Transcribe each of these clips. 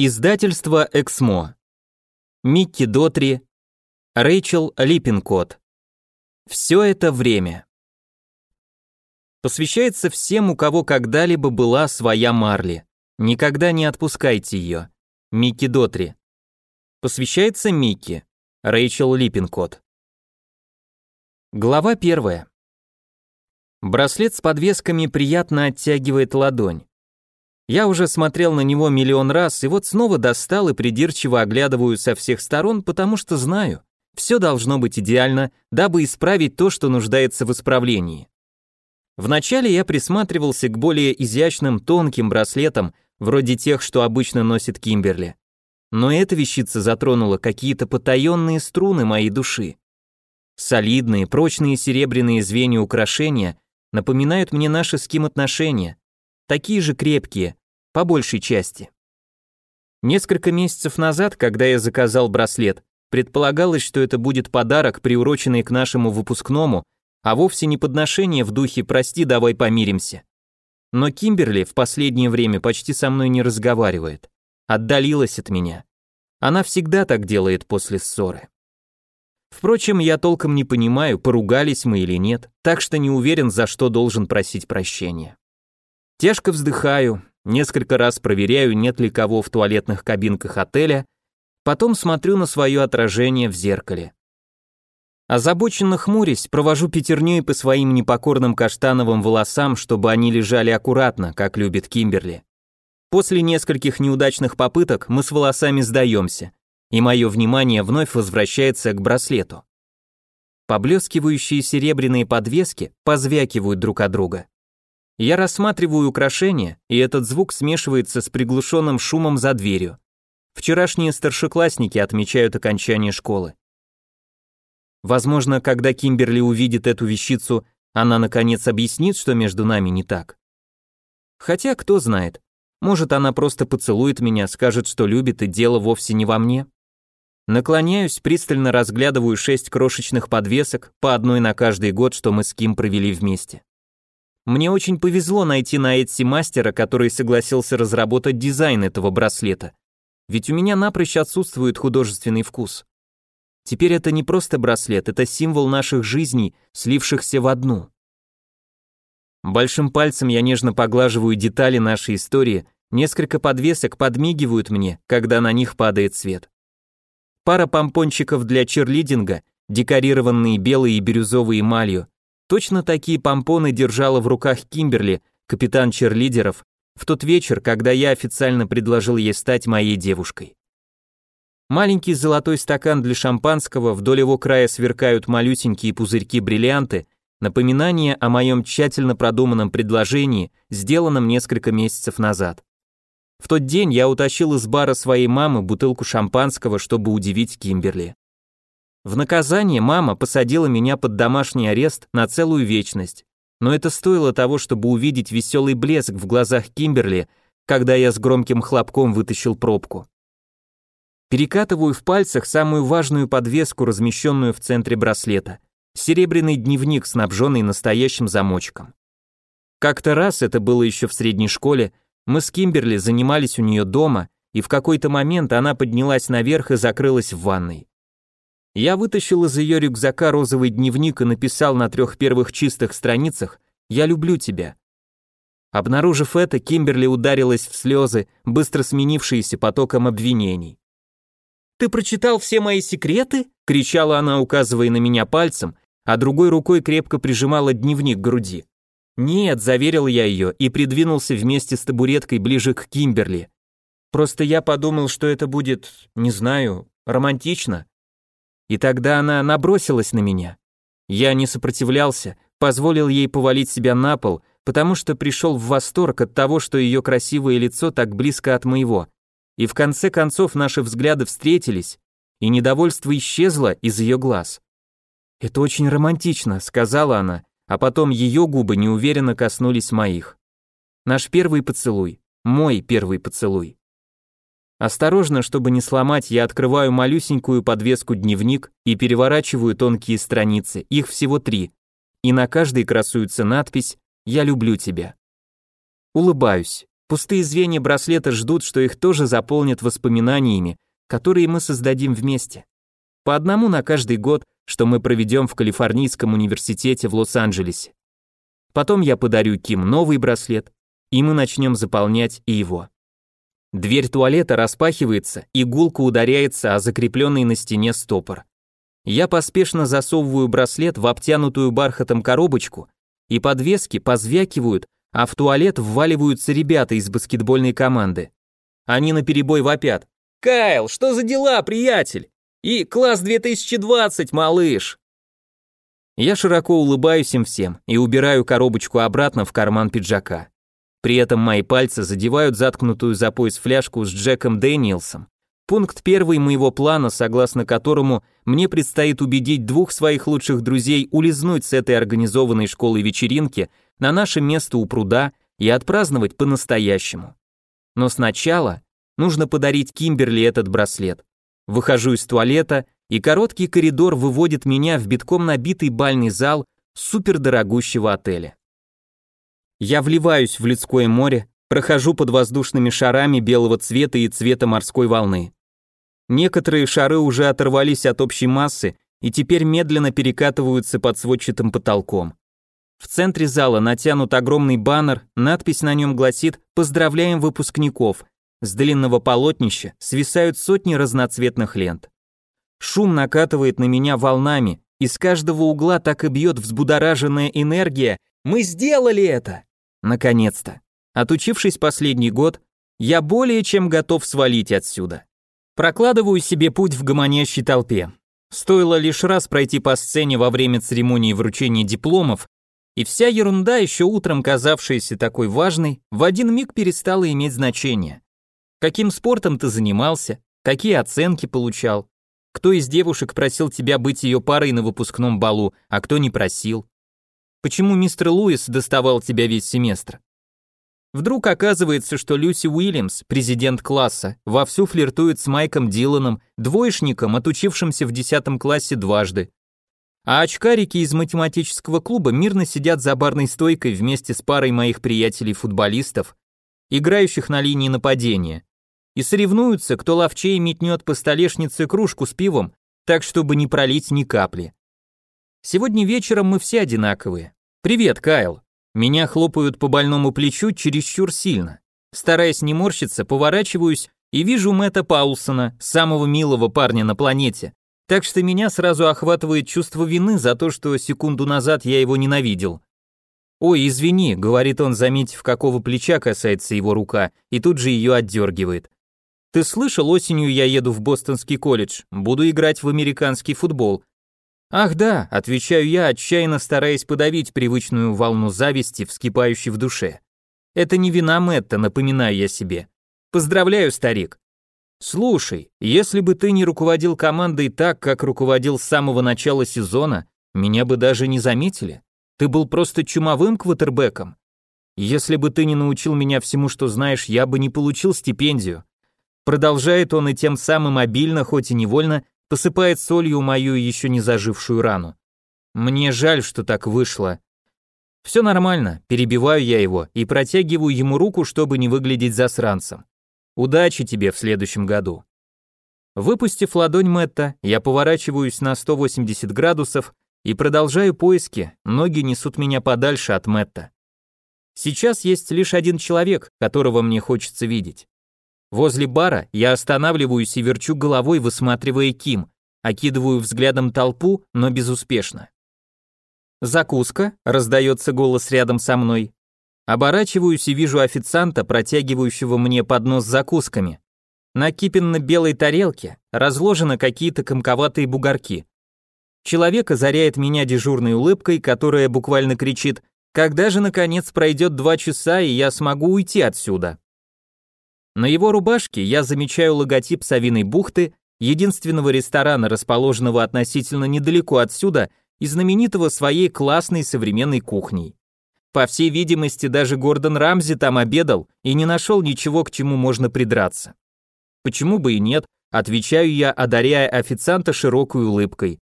Издательство «Эксмо». Микки Дотри. Рэйчел Липпинкот. Все это время. Посвящается всем, у кого когда-либо была своя Марли. Никогда не отпускайте ее. Микки Дотри. Посвящается Микки. Рэйчел Липпинкот. Глава первая. Браслет с подвесками приятно оттягивает ладонь. Я уже смотрел на него миллион раз, и вот снова достал и придирчиво оглядываю со всех сторон, потому что знаю, все должно быть идеально, дабы исправить то, что нуждается в исправлении. Вначале я присматривался к более изящным, тонким браслетам, вроде тех, что обычно носит Кимберли. Но эта вещица затронула какие-то потаенные струны моей души. Солидные, прочные серебряные звенья украшения напоминают мне наши с Ким отношения, такие же крепкие, по большей части. Несколько месяцев назад, когда я заказал браслет, предполагалось, что это будет подарок, приуроченный к нашему выпускному, а вовсе не подношение в духе «прости, давай помиримся». Но Кимберли в последнее время почти со мной не разговаривает. Отдалилась от меня. Она всегда так делает после ссоры. Впрочем, я толком не понимаю, поругались мы или нет, так что не уверен, за что должен просить прощения. Тяжко вздыхаю, несколько раз проверяю, нет ли кого в туалетных кабинках отеля, потом смотрю на свое отражение в зеркале. Озабоченно хмурясь, провожу пятерней по своим непокорным каштановым волосам, чтобы они лежали аккуратно, как любит Кимберли. После нескольких неудачных попыток мы с волосами сдаемся, и мое внимание вновь возвращается к браслету. Поблескивающие серебряные подвески позвякивают друг от друга. Я рассматриваю украшения, и этот звук смешивается с приглушенным шумом за дверью. Вчерашние старшеклассники отмечают окончание школы. Возможно, когда Кимберли увидит эту вещицу, она наконец объяснит, что между нами не так. Хотя, кто знает, может, она просто поцелует меня, скажет, что любит, и дело вовсе не во мне. Наклоняюсь, пристально разглядываю шесть крошечных подвесок, по одной на каждый год, что мы с Ким провели вместе. Мне очень повезло найти на Etsy мастера, который согласился разработать дизайн этого браслета. Ведь у меня напрочь отсутствует художественный вкус. Теперь это не просто браслет, это символ наших жизней, слившихся в одну. Большим пальцем я нежно поглаживаю детали нашей истории, несколько подвесок подмигивают мне, когда на них падает свет. Пара помпончиков для черлидинга, декорированные белой и бирюзовой эмалью, Точно такие помпоны держала в руках Кимберли, капитан черлидеров, в тот вечер, когда я официально предложил ей стать моей девушкой. Маленький золотой стакан для шампанского, вдоль его края сверкают малюсенькие пузырьки-бриллианты, напоминание о моем тщательно продуманном предложении, сделанном несколько месяцев назад. В тот день я утащил из бара своей мамы бутылку шампанского, чтобы удивить Кимберли. В наказание мама посадила меня под домашний арест на целую вечность. Но это стоило того, чтобы увидеть веселый блеск в глазах Кимберли, когда я с громким хлопком вытащил пробку. Перекатываю в пальцах самую важную подвеску, размещенную в центре браслета. Серебряный дневник, снабженный настоящим замочком. Как-то раз, это было еще в средней школе, мы с Кимберли занимались у нее дома, и в какой-то момент она поднялась наверх и закрылась в ванной. Я вытащил из ее рюкзака розовый дневник и написал на трех первых чистых страницах «Я люблю тебя». Обнаружив это, Кимберли ударилась в слезы, быстро сменившиеся потоком обвинений. «Ты прочитал все мои секреты?» — кричала она, указывая на меня пальцем, а другой рукой крепко прижимала дневник к груди. «Нет», — заверил я ее и придвинулся вместе с табуреткой ближе к Кимберли. «Просто я подумал, что это будет, не знаю, романтично». И тогда она набросилась на меня. Я не сопротивлялся, позволил ей повалить себя на пол, потому что пришел в восторг от того, что ее красивое лицо так близко от моего. И в конце концов наши взгляды встретились, и недовольство исчезло из ее глаз. «Это очень романтично», — сказала она, а потом ее губы неуверенно коснулись моих. Наш первый поцелуй, мой первый поцелуй. Осторожно, чтобы не сломать, я открываю малюсенькую подвеску дневник и переворачиваю тонкие страницы, их всего три, и на каждой красуется надпись «Я люблю тебя». Улыбаюсь. Пустые звенья браслета ждут, что их тоже заполнят воспоминаниями, которые мы создадим вместе. По одному на каждый год, что мы проведем в Калифорнийском университете в Лос-Анджелесе. Потом я подарю Ким новый браслет, и мы начнем заполнять и его. Дверь туалета распахивается, и гулко ударяется о закрепленный на стене стопор. Я поспешно засовываю браслет в обтянутую бархатом коробочку, и подвески позвякивают, а в туалет вваливаются ребята из баскетбольной команды. Они наперебой вопят. «Кайл, что за дела, приятель? И класс 2020, малыш!» Я широко улыбаюсь им всем и убираю коробочку обратно в карман пиджака. При этом мои пальцы задевают заткнутую за пояс фляжку с Джеком Дэниелсом. Пункт первый моего плана, согласно которому мне предстоит убедить двух своих лучших друзей улизнуть с этой организованной школы вечеринки на наше место у пруда и отпраздновать по-настоящему. Но сначала нужно подарить Кимберли этот браслет. Выхожу из туалета, и короткий коридор выводит меня в битком набитый бальный зал супердорогущего отеля. Я вливаюсь в людское море, прохожу под воздушными шарами белого цвета и цвета морской волны. Некоторые шары уже оторвались от общей массы и теперь медленно перекатываются под сводчатым потолком. В центре зала натянут огромный баннер, надпись на нем гласит «Поздравляем выпускников». С длинного полотнища свисают сотни разноцветных лент. Шум накатывает на меня волнами, и с каждого угла так и бьет взбудораженная энергия «Мы сделали это!» Наконец-то. Отучившись последний год, я более чем готов свалить отсюда. Прокладываю себе путь в гомонящей толпе. Стоило лишь раз пройти по сцене во время церемонии вручения дипломов, и вся ерунда, еще утром казавшаяся такой важной, в один миг перестала иметь значение. Каким спортом ты занимался, какие оценки получал, кто из девушек просил тебя быть ее парой на выпускном балу, а кто не просил. Почему мистер Луис доставал тебя весь семестр? Вдруг оказывается, что Люси Уильямс, президент класса, вовсю флиртует с Майком Диланом, двоечником, отучившимся в 10 классе дважды. А очкарики из математического клуба мирно сидят за барной стойкой вместе с парой моих приятелей-футболистов, играющих на линии нападения, и соревнуются, кто ловчее метнет по столешнице кружку с пивом, так чтобы не пролить ни капли. Сегодня вечером мы все одинаковые. Привет, Кайл. Меня хлопают по больному плечу чересчур сильно. Стараясь не морщиться, поворачиваюсь и вижу Мэтта Паулсона, самого милого парня на планете. Так что меня сразу охватывает чувство вины за то, что секунду назад я его ненавидел. «Ой, извини», — говорит он, заметив, какого плеча касается его рука, и тут же ее отдергивает. «Ты слышал, осенью я еду в Бостонский колледж, буду играть в американский футбол, «Ах да», — отвечаю я, отчаянно стараясь подавить привычную волну зависти, вскипающей в душе. «Это не вина Мэтта, напоминаю я себе. Поздравляю, старик». «Слушай, если бы ты не руководил командой так, как руководил с самого начала сезона, меня бы даже не заметили. Ты был просто чумовым квотербеком. Если бы ты не научил меня всему, что знаешь, я бы не получил стипендию». Продолжает он и тем самым обильно, хоть и невольно, посыпает солью мою еще не зажившую рану. Мне жаль, что так вышло. Все нормально, перебиваю я его и протягиваю ему руку, чтобы не выглядеть засранцем. Удачи тебе в следующем году. Выпустив ладонь Мэтта, я поворачиваюсь на 180 градусов и продолжаю поиски, ноги несут меня подальше от Мэтта. Сейчас есть лишь один человек, которого мне хочется видеть. Возле бара я останавливаюсь и верчу головой, высматривая Ким, окидываю взглядом толпу, но безуспешно. «Закуска?» — раздается голос рядом со мной. Оборачиваюсь и вижу официанта, протягивающего мне поднос с закусками. На кипенно-белой тарелке разложены какие-то комковатые бугорки. Человек озаряет меня дежурной улыбкой, которая буквально кричит «Когда же, наконец, пройдет два часа, и я смогу уйти отсюда?» На его рубашке я замечаю логотип Савиной бухты, единственного ресторана, расположенного относительно недалеко отсюда и знаменитого своей классной современной кухней. По всей видимости, даже Гордон Рамзи там обедал и не нашел ничего, к чему можно придраться. Почему бы и нет, отвечаю я, одаряя официанта широкой улыбкой.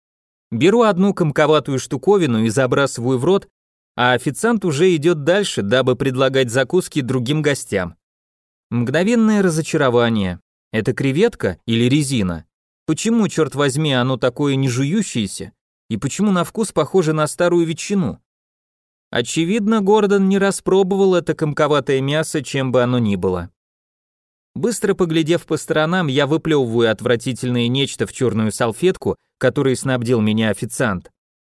Беру одну комковатую штуковину и забрасываю в рот, а официант уже идет дальше, дабы предлагать закуски другим гостям. Мгновенное разочарование. Это креветка или резина? Почему, черт возьми, оно такое не жующееся? И почему на вкус похоже на старую ветчину? Очевидно, Гордон не распробовал это комковатое мясо, чем бы оно ни было. Быстро поглядев по сторонам, я выплевываю отвратительное нечто в черную салфетку, которой снабдил меня официант.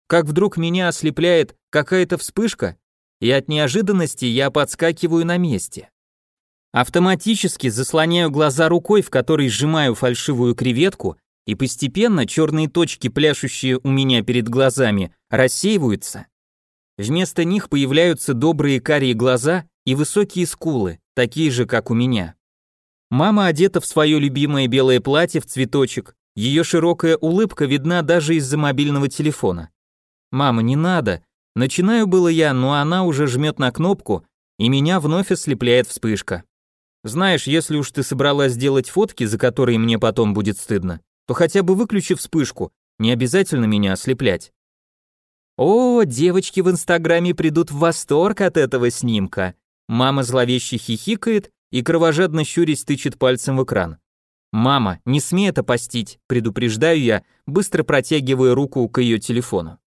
Как вдруг меня ослепляет какая-то вспышка, и от неожиданности я подскакиваю на месте. Автоматически заслоняю глаза рукой, в которой сжимаю фальшивую креветку, и постепенно черные точки, пляшущие у меня перед глазами, рассеиваются. Вместо них появляются добрые карие глаза и высокие скулы, такие же, как у меня. Мама одета в свое любимое белое платье в цветочек, ее широкая улыбка видна даже из-за мобильного телефона. «Мама, не надо!» Начинаю было я, но она уже жмет на кнопку, и меня вновь ослепляет вспышка. Знаешь, если уж ты собралась сделать фотки, за которые мне потом будет стыдно, то хотя бы выключи вспышку, не обязательно меня ослеплять. О, девочки в Инстаграме придут в восторг от этого снимка. Мама зловеще хихикает и кровожадно щурясь тычет пальцем в экран. «Мама, не смей это постить», предупреждаю я, быстро протягивая руку к ее телефону.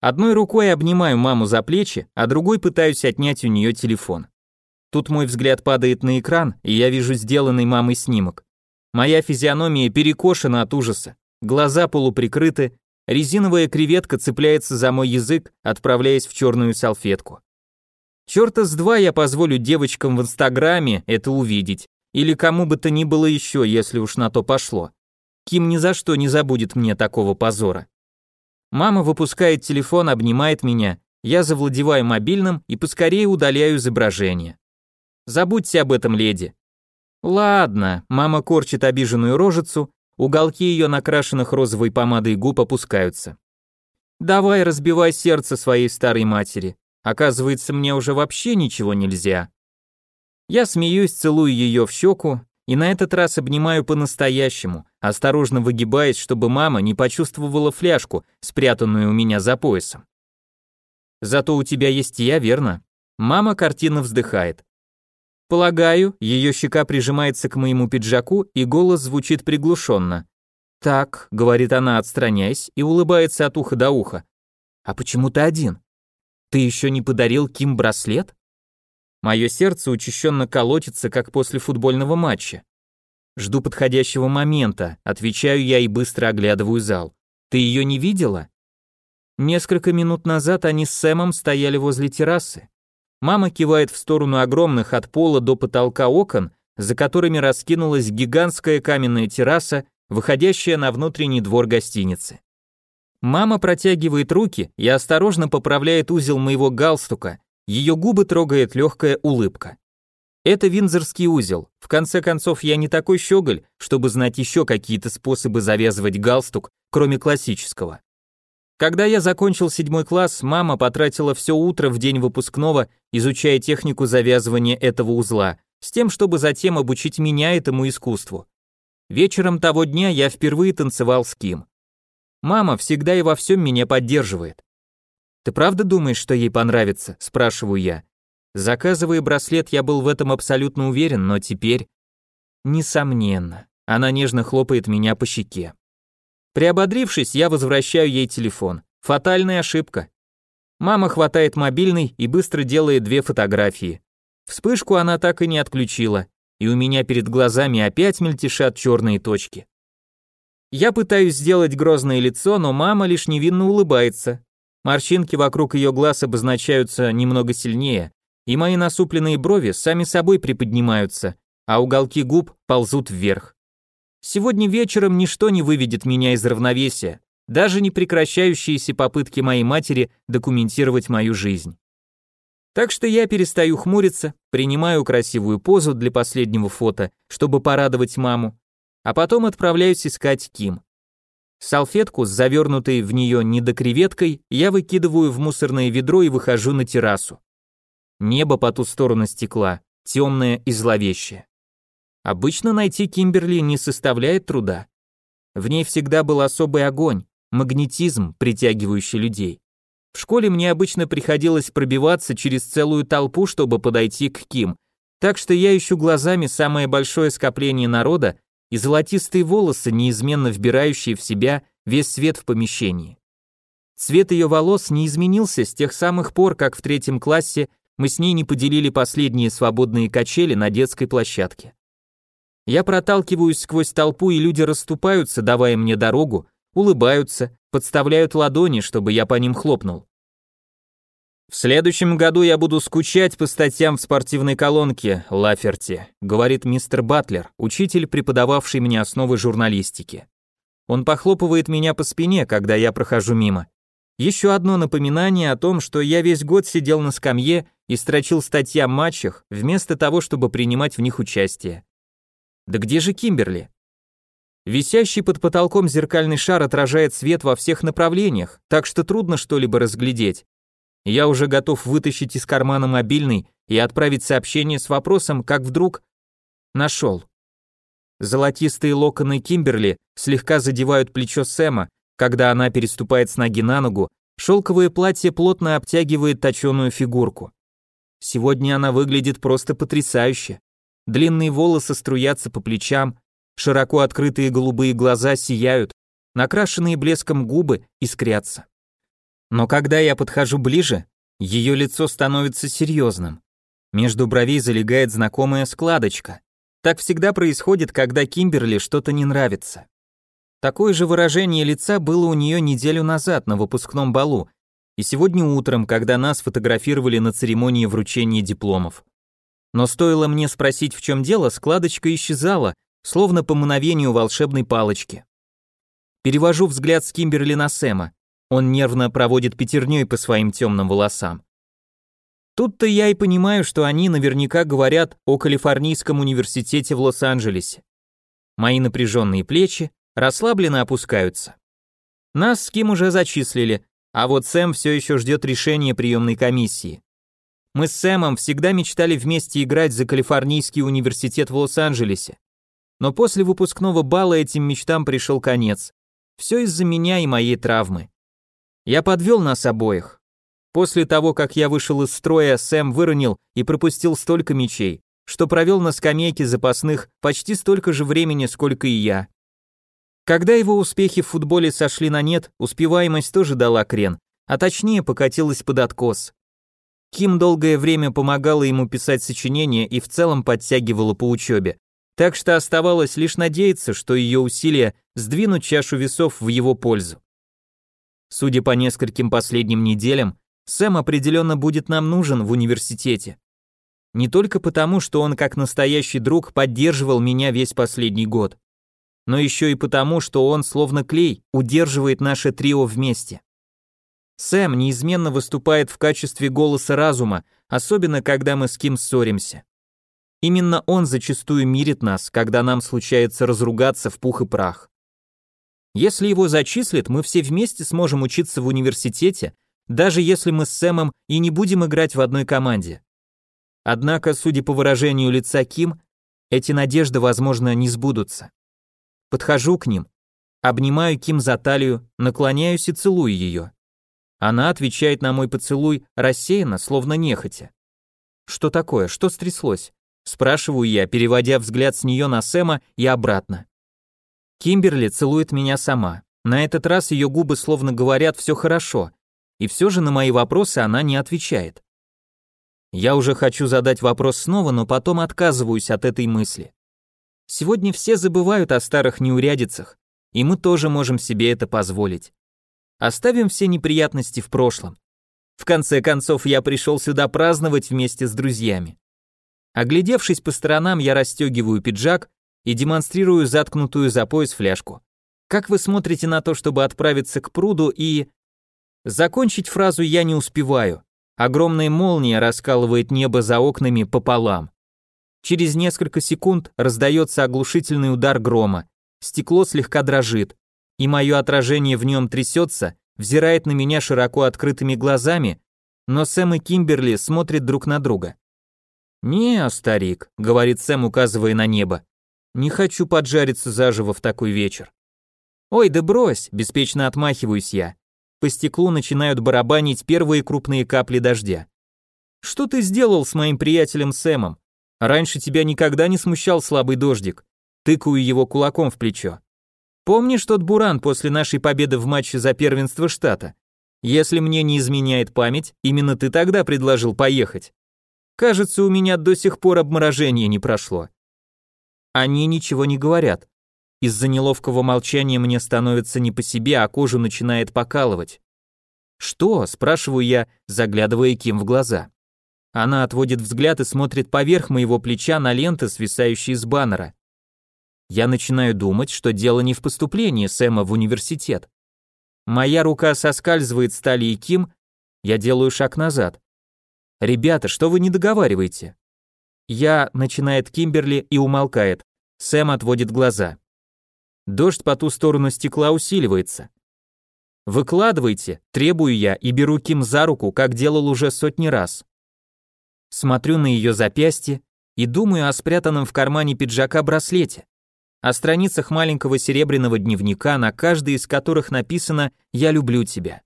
Одной рукой обнимаю маму за плечи, а другой пытаюсь отнять у нее телефон. Тут мой взгляд падает на экран, и я вижу сделанный мамой снимок. Моя физиономия перекошена от ужаса, глаза полуприкрыты, резиновая креветка цепляется за мой язык, отправляясь в черную салфетку. Чёрта с два я позволю девочкам в Инстаграме это увидеть, или кому бы то ни было еще, если уж на то пошло. Ким ни за что не забудет мне такого позора. Мама выпускает телефон, обнимает меня, я завладеваю мобильным и поскорее удаляю изображение. Забудьте об этом, леди. Ладно, мама корчит обиженную рожицу, уголки ее накрашенных розовой помадой губ опускаются. Давай разбивай сердце своей старой матери. Оказывается, мне уже вообще ничего нельзя. Я смеюсь, целую ее в щеку и на этот раз обнимаю по-настоящему, осторожно выгибаясь, чтобы мама не почувствовала фляжку, спрятанную у меня за поясом. Зато у тебя есть я, верно? Мама картинно вздыхает. Полагаю, ее щека прижимается к моему пиджаку, и голос звучит приглушенно. «Так», — говорит она, отстраняясь, и улыбается от уха до уха. «А почему ты один? Ты еще не подарил Ким браслет?» Мое сердце учащенно колотится, как после футбольного матча. Жду подходящего момента, отвечаю я и быстро оглядываю зал. Ты ее не видела? Несколько минут назад они с Сэмом стояли возле террасы. Мама кивает в сторону огромных от пола до потолка окон, за которыми раскинулась гигантская каменная терраса, выходящая на внутренний двор гостиницы. Мама протягивает руки и осторожно поправляет узел моего галстука, ее губы трогает легкая улыбка. Это винзорский узел. В конце концов, я не такой щеголь, чтобы знать еще какие-то способы завязывать галстук, кроме классического. Когда я закончил седьмой класс, мама потратила все утро в день выпускного, изучая технику завязывания этого узла, с тем, чтобы затем обучить меня этому искусству. Вечером того дня я впервые танцевал с Ким. Мама всегда и во всем меня поддерживает. Ты правда думаешь, что ей понравится? спрашиваю я. Заказывая браслет, я был в этом абсолютно уверен, но теперь несомненно. Она нежно хлопает меня по щеке. Приободрившись, я возвращаю ей телефон. Фатальная ошибка. Мама хватает мобильный и быстро делает две фотографии. Вспышку она так и не отключила, и у меня перед глазами опять мельтешат черные точки. Я пытаюсь сделать грозное лицо, но мама лишь невинно улыбается. Морщинки вокруг ее глаз обозначаются немного сильнее, и мои насупленные брови сами собой приподнимаются, а уголки губ ползут вверх. Сегодня вечером ничто не выведет меня из равновесия, даже не прекращающиеся попытки моей матери документировать мою жизнь. Так что я перестаю хмуриться, принимаю красивую позу для последнего фото, чтобы порадовать маму, а потом отправляюсь искать Ким. Салфетку завернутой в нее недокреветкой я выкидываю в мусорное ведро и выхожу на террасу. Небо по ту сторону стекла, темное и зловещее. Обычно найти Кимберли не составляет труда. В ней всегда был особый огонь, магнетизм, притягивающий людей. В школе мне обычно приходилось пробиваться через целую толпу, чтобы подойти к Ким, Так что я ищу глазами самое большое скопление народа и золотистые волосы, неизменно вбирающие в себя весь свет в помещении. Цвет ее волос не изменился с тех самых пор, как в третьем классе мы с ней не поделили последние свободные качели на детской площадке. Я проталкиваюсь сквозь толпу, и люди расступаются, давая мне дорогу, улыбаются, подставляют ладони, чтобы я по ним хлопнул. В следующем году я буду скучать по статьям в спортивной колонке Лаферти, говорит мистер Батлер, учитель, преподававший мне основы журналистики. Он похлопывает меня по спине, когда я прохожу мимо. Еще одно напоминание о том, что я весь год сидел на скамье и строчил статьи о матчах, вместо того, чтобы принимать в них участие. Да где же Кимберли? Висящий под потолком зеркальный шар отражает свет во всех направлениях, так что трудно что-либо разглядеть. Я уже готов вытащить из кармана мобильный и отправить сообщение с вопросом, как вдруг нашел. Золотистые локоны Кимберли слегка задевают плечо Сэма, когда она переступает с ноги на ногу, шелковое платье плотно обтягивает точеную фигурку. Сегодня она выглядит просто потрясающе. Длинные волосы струятся по плечам, широко открытые голубые глаза сияют, накрашенные блеском губы искрятся. Но когда я подхожу ближе, ее лицо становится серьезным. Между бровей залегает знакомая складочка. Так всегда происходит, когда Кимберли что-то не нравится. Такое же выражение лица было у нее неделю назад на выпускном балу, и сегодня утром, когда нас фотографировали на церемонии вручения дипломов. Но стоило мне спросить, в чем дело, складочка исчезала, словно по мановению волшебной палочки. Перевожу взгляд с Кимберли на Сэма. Он нервно проводит пятерней по своим темным волосам. Тут-то я и понимаю, что они наверняка говорят о Калифорнийском университете в Лос-Анджелесе. Мои напряженные плечи расслабленно опускаются. Нас с Ким уже зачислили, а вот Сэм все еще ждет решения приемной комиссии. Мы с Сэмом всегда мечтали вместе играть за Калифорнийский университет в Лос-Анджелесе. Но после выпускного бала этим мечтам пришел конец. Все из-за меня и моей травмы. Я подвел нас обоих. После того, как я вышел из строя, Сэм выронил и пропустил столько мечей, что провел на скамейке запасных почти столько же времени, сколько и я. Когда его успехи в футболе сошли на нет, успеваемость тоже дала крен, а точнее покатилась под откос. Ким долгое время помогала ему писать сочинения и в целом подтягивала по учебе. Так что оставалось лишь надеяться, что ее усилия сдвинут чашу весов в его пользу. Судя по нескольким последним неделям, Сэм определенно будет нам нужен в университете. Не только потому, что он как настоящий друг поддерживал меня весь последний год, но еще и потому, что он словно клей удерживает наше трио вместе. Сэм неизменно выступает в качестве голоса разума, особенно когда мы с Ким ссоримся. Именно он зачастую мирит нас, когда нам случается разругаться в пух и прах. Если его зачислят, мы все вместе сможем учиться в университете, даже если мы с Сэмом и не будем играть в одной команде. Однако, судя по выражению лица Ким, эти надежды, возможно, не сбудутся. Подхожу к ним, обнимаю Ким за талию, наклоняюсь и целую ее. Она отвечает на мой поцелуй рассеянно, словно нехотя. Что такое? Что стряслось? Спрашиваю я, переводя взгляд с нее на Сэма и обратно. Кимберли целует меня сама. На этот раз ее губы словно говорят «все хорошо», и все же на мои вопросы она не отвечает. Я уже хочу задать вопрос снова, но потом отказываюсь от этой мысли. Сегодня все забывают о старых неурядицах, и мы тоже можем себе это позволить. Оставим все неприятности в прошлом. В конце концов, я пришел сюда праздновать вместе с друзьями. Оглядевшись по сторонам, я расстегиваю пиджак и демонстрирую заткнутую за пояс фляжку. Как вы смотрите на то, чтобы отправиться к пруду и... Закончить фразу я не успеваю. Огромная молния раскалывает небо за окнами пополам. Через несколько секунд раздается оглушительный удар грома. Стекло слегка дрожит и мое отражение в нем трясется, взирает на меня широко открытыми глазами, но Сэм и Кимберли смотрят друг на друга. «Не, старик», — говорит Сэм, указывая на небо, — «не хочу поджариться заживо в такой вечер». «Ой, да брось», — беспечно отмахиваюсь я. По стеклу начинают барабанить первые крупные капли дождя. «Что ты сделал с моим приятелем Сэмом? Раньше тебя никогда не смущал слабый дождик. Тыкаю его кулаком в плечо. Помнишь тот буран после нашей победы в матче за первенство штата? Если мне не изменяет память, именно ты тогда предложил поехать. Кажется, у меня до сих пор обморожение не прошло. Они ничего не говорят. Из-за неловкого молчания мне становится не по себе, а кожу начинает покалывать. «Что?» – спрашиваю я, заглядывая Ким в глаза. Она отводит взгляд и смотрит поверх моего плеча на ленты, свисающие с баннера. Я начинаю думать, что дело не в поступлении Сэма в университет. Моя рука соскальзывает с талии Ким, я делаю шаг назад. «Ребята, что вы не договариваете?» Я, начинает Кимберли и умолкает. Сэм отводит глаза. Дождь по ту сторону стекла усиливается. Выкладывайте, требую я и беру Ким за руку, как делал уже сотни раз. Смотрю на ее запястье и думаю о спрятанном в кармане пиджака браслете, о страницах маленького серебряного дневника, на каждой из которых написано «Я люблю тебя».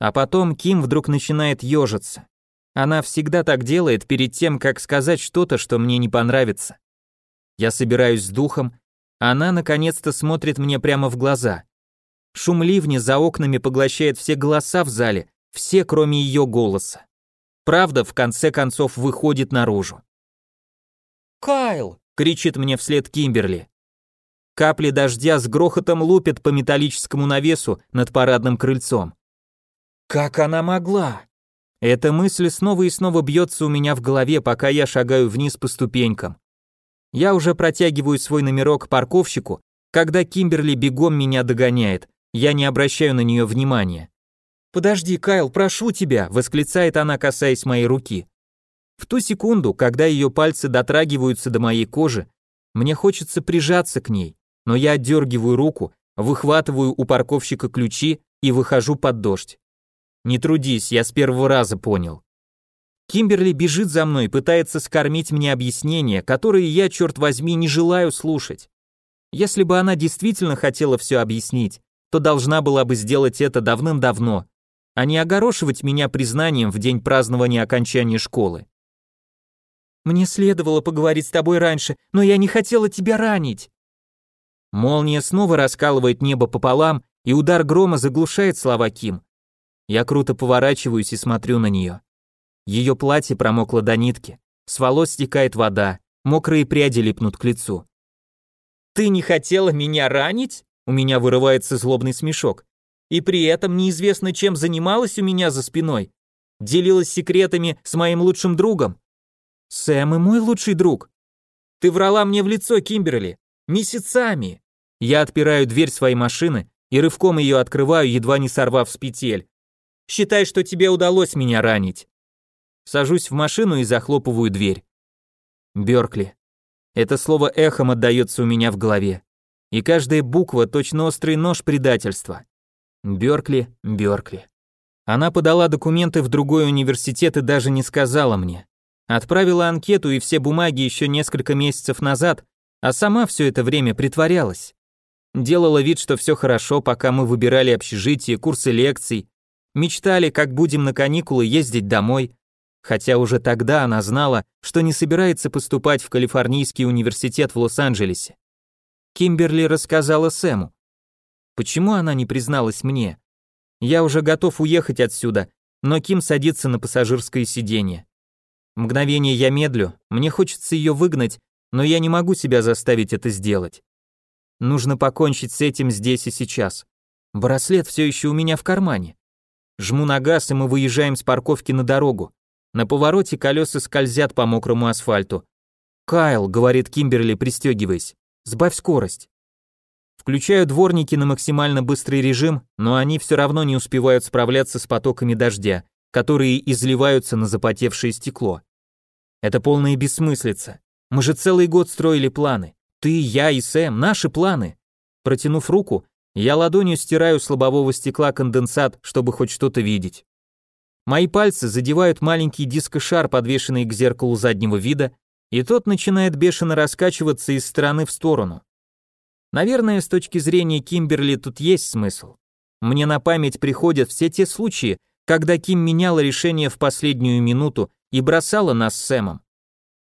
А потом Ким вдруг начинает ежиться. Она всегда так делает перед тем, как сказать что-то, что мне не понравится. Я собираюсь с духом, она наконец-то смотрит мне прямо в глаза. Шум ливня за окнами поглощает все голоса в зале, все, кроме ее голоса. Правда, в конце концов, выходит наружу. «Кайл!» — кричит мне вслед Кимберли. Капли дождя с грохотом лупят по металлическому навесу над парадным крыльцом. «Как она могла?» Эта мысль снова и снова бьется у меня в голове, пока я шагаю вниз по ступенькам. Я уже протягиваю свой номерок парковщику, когда Кимберли бегом меня догоняет, я не обращаю на нее внимания. «Подожди, Кайл, прошу тебя!» – восклицает она, касаясь моей руки. В ту секунду, когда ее пальцы дотрагиваются до моей кожи, мне хочется прижаться к ней, но я отдергиваю руку, выхватываю у парковщика ключи и выхожу под дождь. Не трудись, я с первого раза понял. Кимберли бежит за мной, пытается скормить мне объяснения, которые я, черт возьми, не желаю слушать. Если бы она действительно хотела все объяснить, то должна была бы сделать это давным-давно, а не огорошивать меня признанием в день празднования окончания школы. Мне следовало поговорить с тобой раньше, но я не хотела тебя ранить. Молния снова раскалывает небо пополам, и удар грома заглушает слова Ким. Я круто поворачиваюсь и смотрю на нее. Ее платье промокло до нитки, с волос стекает вода, мокрые пряди липнут к лицу. «Ты не хотела меня ранить?» У меня вырывается злобный смешок. И при этом неизвестно, чем занималась у меня за спиной. Делилась секретами с моим лучшим другом. Сэм и мой лучший друг. Ты врала мне в лицо, Кимберли. Месяцами. Я отпираю дверь своей машины и рывком ее открываю, едва не сорвав с петель. Считай, что тебе удалось меня ранить. Сажусь в машину и захлопываю дверь. Бёркли. Это слово эхом отдаётся у меня в голове и каждая буква точно острый нож предательства. Бёркли, Бёркли. Она подала документы в другой университет и даже не сказала мне. Отправила анкету и все бумаги еще несколько месяцев назад, а сама все это время притворялась. Делала вид, что все хорошо, пока мы выбирали общежитие, курсы лекций, мечтали, как будем на каникулы ездить домой, хотя уже тогда она знала, что не собирается поступать в Калифорнийский университет в Лос-Анджелесе. Кимберли рассказала Сэму. Почему она не призналась мне? Я уже готов уехать отсюда, но Ким садится на пассажирское сиденье. Мгновение я медлю, мне хочется ее выгнать, но я не могу себя заставить это сделать. Нужно покончить с этим здесь и сейчас. Браслет все еще у меня в кармане. Жму на газ, и мы выезжаем с парковки на дорогу. На повороте колеса скользят по мокрому асфальту. «Кайл», — говорит Кимберли, пристегиваясь, Сбавь скорость. Включаю дворники на максимально быстрый режим, но они все равно не успевают справляться с потоками дождя, которые изливаются на запотевшее стекло. Это полная бессмыслица. Мы же целый год строили планы. Ты, я и Сэм, наши планы. Протянув руку, я ладонью стираю с лобового стекла конденсат, чтобы хоть что-то видеть. Мои пальцы задевают маленький дискошар, подвешенный к зеркалу заднего вида, и тот начинает бешено раскачиваться из стороны в сторону. Наверное, с точки зрения Кимберли тут есть смысл. Мне на память приходят все те случаи, когда Ким меняла решение в последнюю минуту и бросала нас с Сэмом.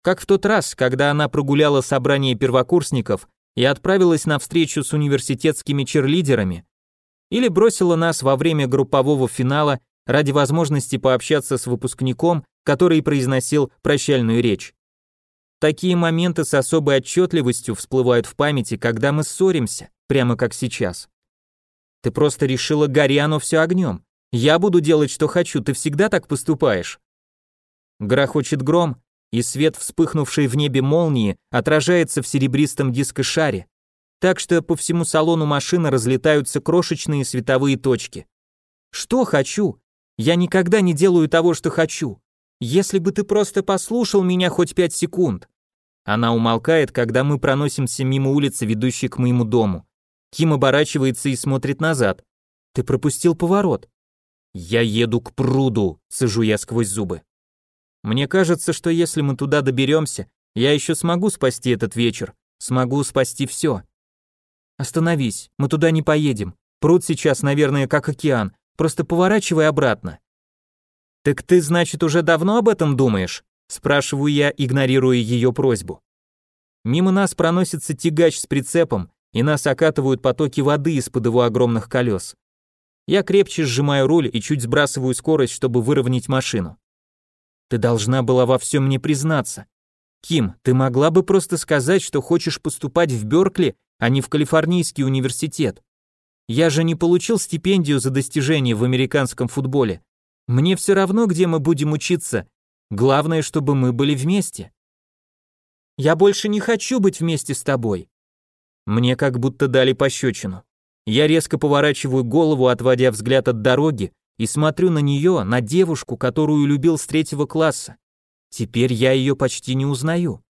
Как в тот раз, когда она прогуляла собрание первокурсников и отправилась на встречу с университетскими черлидерами, или бросила нас во время группового финала ради возможности пообщаться с выпускником, который произносил прощальную речь. Такие моменты с особой отчетливостью всплывают в памяти, когда мы ссоримся, прямо как сейчас. Ты просто решила, гори все огнем. Я буду делать, что хочу, ты всегда так поступаешь. Грохочет гром, и свет, вспыхнувший в небе молнии, отражается в серебристом дискошаре, так что по всему салону машины разлетаются крошечные световые точки. Что хочу? Я никогда не делаю того, что хочу. Если бы ты просто послушал меня хоть пять секунд. Она умолкает, когда мы проносимся мимо улицы, ведущей к моему дому. Ким оборачивается и смотрит назад. Ты пропустил поворот. Я еду к пруду, цежу я сквозь зубы. Мне кажется, что если мы туда доберемся, я еще смогу спасти этот вечер, смогу спасти все. Остановись, мы туда не поедем. Пруд сейчас, наверное, как океан, просто поворачивай обратно. Так ты, значит, уже давно об этом думаешь? Спрашиваю я, игнорируя ее просьбу. Мимо нас проносится тягач с прицепом, и нас окатывают потоки воды из-под его огромных колес. Я крепче сжимаю руль и чуть сбрасываю скорость, чтобы выровнять машину. Ты должна была во всем мне признаться. Ким, ты могла бы просто сказать, что хочешь поступать в Беркли, а не в Калифорнийский университет. Я же не получил стипендию за достижения в американском футболе. Мне все равно, где мы будем учиться. Главное, чтобы мы были вместе. Я больше не хочу быть вместе с тобой. Мне как будто дали пощечину. Я резко поворачиваю голову, отводя взгляд от дороги, и смотрю на нее, на девушку, которую любил с третьего класса. Теперь я ее почти не узнаю.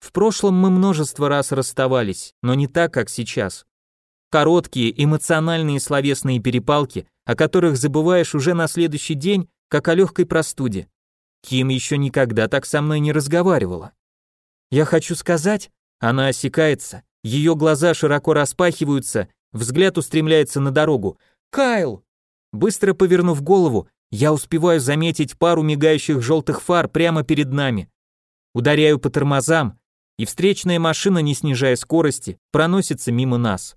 В прошлом мы множество раз расставались, но не так, как сейчас. Короткие, эмоциональные словесные перепалки, о которых забываешь уже на следующий день, как о легкой простуде. Ким еще никогда так со мной не разговаривала. Я хочу сказать, она осекается, ее глаза широко распахиваются, Взгляд устремляется на дорогу. «Кайл!» Быстро повернув голову, я успеваю заметить пару мигающих желтых фар прямо перед нами. Ударяю по тормозам, и встречная машина, не снижая скорости, проносится мимо нас.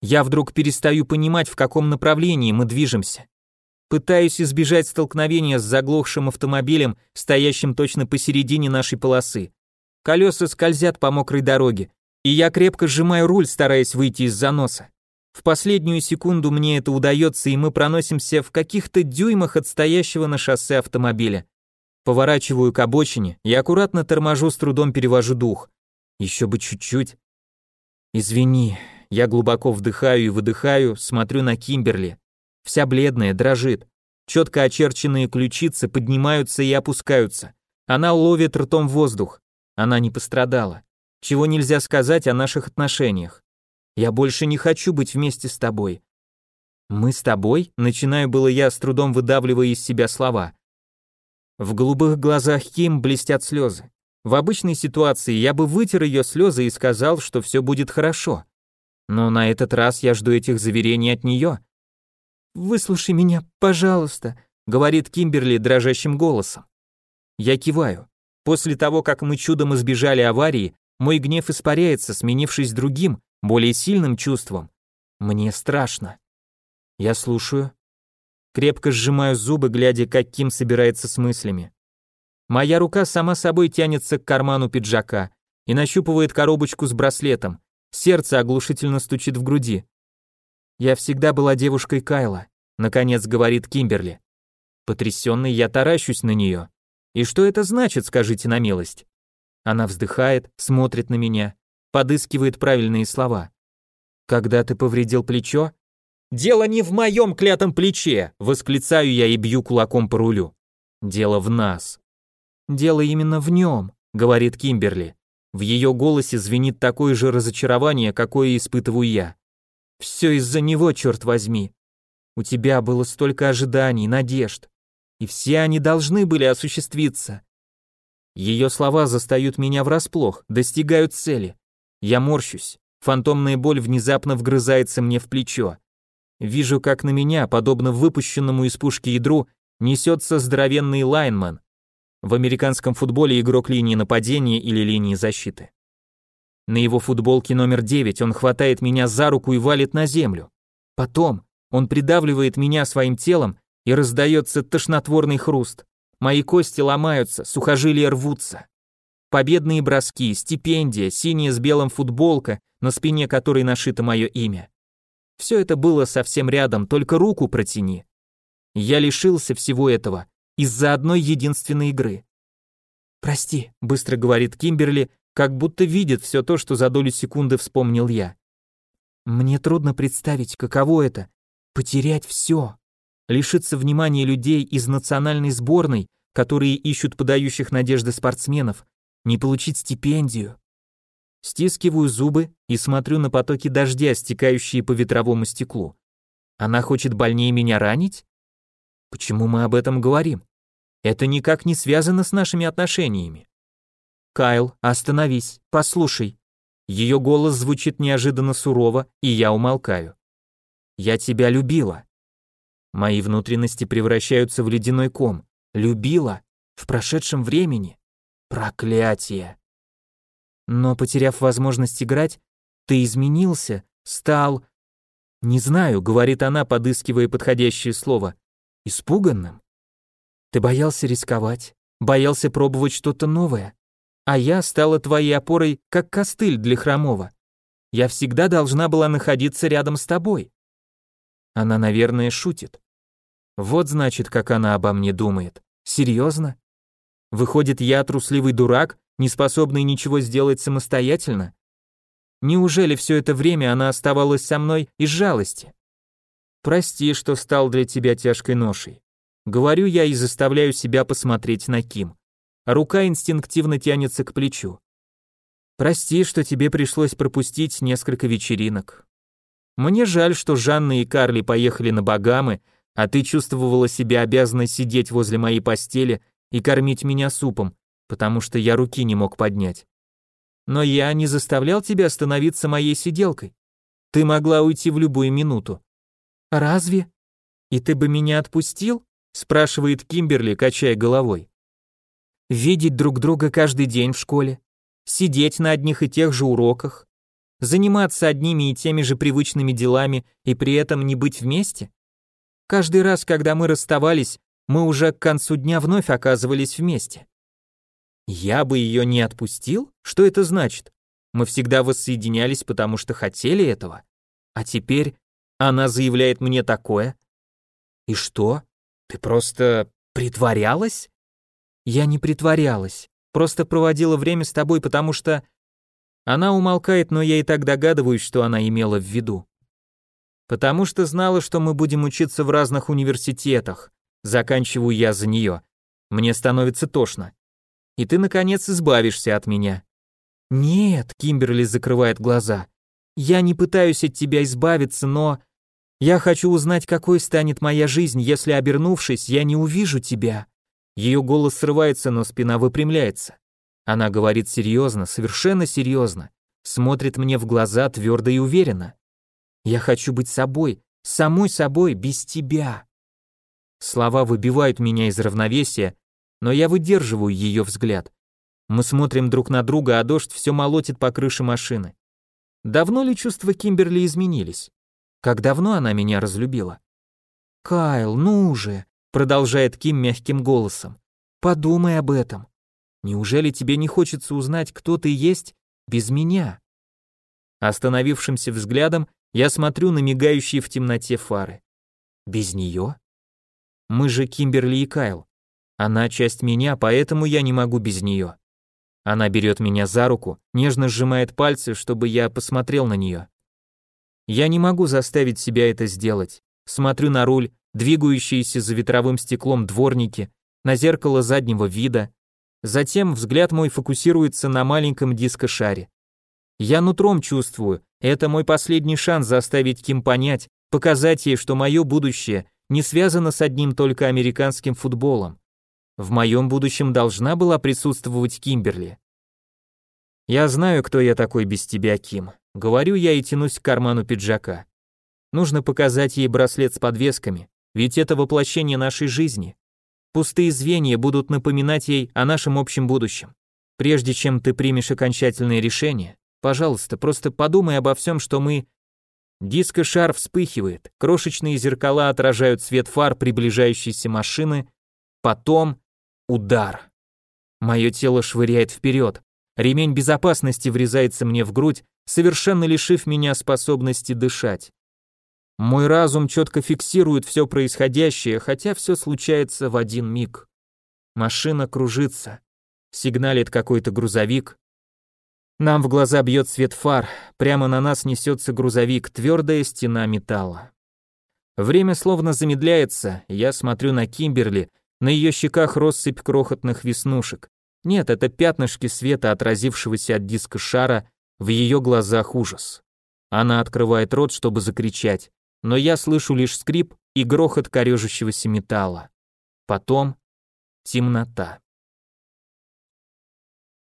Я вдруг перестаю понимать, в каком направлении мы движемся. Пытаюсь избежать столкновения с заглохшим автомобилем, стоящим точно посередине нашей полосы. Колеса скользят по мокрой дороге, и я крепко сжимаю руль, стараясь выйти из заноса. В последнюю секунду мне это удается, и мы проносимся в каких-то дюймах от стоящего на шоссе автомобиля. Поворачиваю к обочине и аккуратно торможу, с трудом перевожу дух. Еще бы чуть-чуть. Извини, я глубоко вдыхаю и выдыхаю, смотрю на Кимберли. Вся бледная, дрожит. Четко очерченные ключицы поднимаются и опускаются. Она ловит ртом воздух. Она не пострадала чего нельзя сказать о наших отношениях. Я больше не хочу быть вместе с тобой. Мы с тобой? Начинаю было я, с трудом выдавливая из себя слова. В голубых глазах Ким блестят слезы. В обычной ситуации я бы вытер ее слезы и сказал, что все будет хорошо. Но на этот раз я жду этих заверений от нее. «Выслушай меня, пожалуйста», — говорит Кимберли дрожащим голосом. Я киваю. После того, как мы чудом избежали аварии, мой гнев испаряется, сменившись другим, более сильным чувством. Мне страшно. Я слушаю. Крепко сжимаю зубы, глядя, как Ким собирается с мыслями. Моя рука сама собой тянется к карману пиджака и нащупывает коробочку с браслетом. Сердце оглушительно стучит в груди. Я всегда была девушкой Кайла, наконец говорит Кимберли. Потрясенный я таращусь на нее. И что это значит, скажите на милость? Она вздыхает, смотрит на меня, подыскивает правильные слова. «Когда ты повредил плечо?» «Дело не в моем клятом плече!» — восклицаю я и бью кулаком по рулю. «Дело в нас». «Дело именно в нем», — говорит Кимберли. В ее голосе звенит такое же разочарование, какое испытываю я. «Все из-за него, черт возьми. У тебя было столько ожиданий, надежд, и все они должны были осуществиться. Ее слова застают меня врасплох, достигают цели. Я морщусь. Фантомная боль внезапно вгрызается мне в плечо. Вижу, как на меня, подобно выпущенному из пушки ядру, несется здоровенный лайнман. В американском футболе игрок линии нападения или линии защиты. На его футболке номер 9 он хватает меня за руку и валит на землю. Потом он придавливает меня своим телом и раздается тошнотворный хруст. Мои кости ломаются, сухожилия рвутся. Победные броски, стипендия, синяя с белым футболка, на спине которой нашито мое имя. Все это было совсем рядом, только руку протяни. Я лишился всего этого из-за одной единственной игры. «Прости», — быстро говорит Кимберли, как будто видит все то, что за долю секунды вспомнил я. «Мне трудно представить, каково это — потерять все, лишиться внимания людей из национальной сборной, которые ищут подающих надежды спортсменов, не получить стипендию. Стискиваю зубы и смотрю на потоки дождя, стекающие по ветровому стеклу. Она хочет больнее меня ранить? Почему мы об этом говорим? Это никак не связано с нашими отношениями. Кайл, остановись, послушай. Ее голос звучит неожиданно сурово, и я умолкаю. Я тебя любила. Мои внутренности превращаются в ледяной ком. Любила в прошедшем времени. Проклятие. Но потеряв возможность играть, ты изменился, стал не знаю, говорит она, подыскивая подходящее слово. Испуганным? Ты боялся рисковать, боялся пробовать что-то новое. А я стала твоей опорой, как костыль для хромого. Я всегда должна была находиться рядом с тобой. Она, наверное, шутит. Вот значит, как она обо мне думает. Серьезно? Выходит, я трусливый дурак, не способный ничего сделать самостоятельно? Неужели все это время она оставалась со мной из жалости? Прости, что стал для тебя тяжкой ношей. Говорю я и заставляю себя посмотреть на Ким. Рука инстинктивно тянется к плечу. Прости, что тебе пришлось пропустить несколько вечеринок. Мне жаль, что Жанна и Карли поехали на Багамы, а ты чувствовала себя обязанной сидеть возле моей постели и кормить меня супом, потому что я руки не мог поднять. Но я не заставлял тебя становиться моей сиделкой. Ты могла уйти в любую минуту. Разве? И ты бы меня отпустил? спрашивает Кимберли, качая головой. Видеть друг друга каждый день в школе, сидеть на одних и тех же уроках, заниматься одними и теми же привычными делами и при этом не быть вместе? Каждый раз, когда мы расставались, мы уже к концу дня вновь оказывались вместе. Я бы ее не отпустил? Что это значит? Мы всегда воссоединялись, потому что хотели этого. А теперь она заявляет мне такое. И что? Ты просто притворялась? Я не притворялась, просто проводила время с тобой, потому что она умолкает, но я и так догадываюсь, что она имела в виду. Потому что знала, что мы будем учиться в разных университетах. Заканчиваю я за нее. Мне становится тошно. И ты наконец избавишься от меня. Нет, Кимберли закрывает глаза. Я не пытаюсь от тебя избавиться, но я хочу узнать, какой станет моя жизнь, если, обернувшись, я не увижу тебя. Ее голос срывается, но спина выпрямляется. Она говорит серьезно, совершенно серьезно, смотрит мне в глаза твердо и уверенно. Я хочу быть собой, самой собой, без тебя. Слова выбивают меня из равновесия, но я выдерживаю ее взгляд. Мы смотрим друг на друга, а дождь все молотит по крыше машины. Давно ли чувства Кимберли изменились? Как давно она меня разлюбила? Кайл, ну уже, продолжает Ким мягким голосом. Подумай об этом. Неужели тебе не хочется узнать, кто ты есть без меня? Остановившимся взглядом я смотрю на мигающие в темноте фары. Без нее? Мы же Кимберли и Кайл. Она часть меня, поэтому я не могу без нее. Она берет меня за руку, нежно сжимает пальцы, чтобы я посмотрел на нее. Я не могу заставить себя это сделать. Смотрю на руль, двигающиеся за ветровым стеклом дворники, на зеркало заднего вида. Затем взгляд мой фокусируется на маленьком дискошаре. Я нутром чувствую, это мой последний шанс заставить Ким понять, показать ей, что мое будущее не связано с одним только американским футболом. В моем будущем должна была присутствовать Кимберли. Я знаю, кто я такой без тебя, Ким. Говорю я и тянусь к карману пиджака. Нужно показать ей браслет с подвесками, ведь это воплощение нашей жизни. Пустые звенья будут напоминать ей о нашем общем будущем. Прежде чем ты примешь окончательное решение, пожалуйста, просто подумай обо всем, что мы... Диско-шар вспыхивает, крошечные зеркала отражают свет фар приближающейся машины, потом удар. Мое тело швыряет вперед, ремень безопасности врезается мне в грудь, совершенно лишив меня способности дышать. Мой разум четко фиксирует все происходящее, хотя все случается в один миг. Машина кружится. Сигналит какой-то грузовик. Нам в глаза бьет свет фар, прямо на нас несется грузовик, твердая стена металла. Время словно замедляется, я смотрю на Кимберли, на ее щеках россыпь крохотных веснушек. Нет, это пятнышки света, отразившегося от диска шара, в ее глазах ужас. Она открывает рот, чтобы закричать, но я слышу лишь скрип и грохот корежащегося металла. Потом темнота.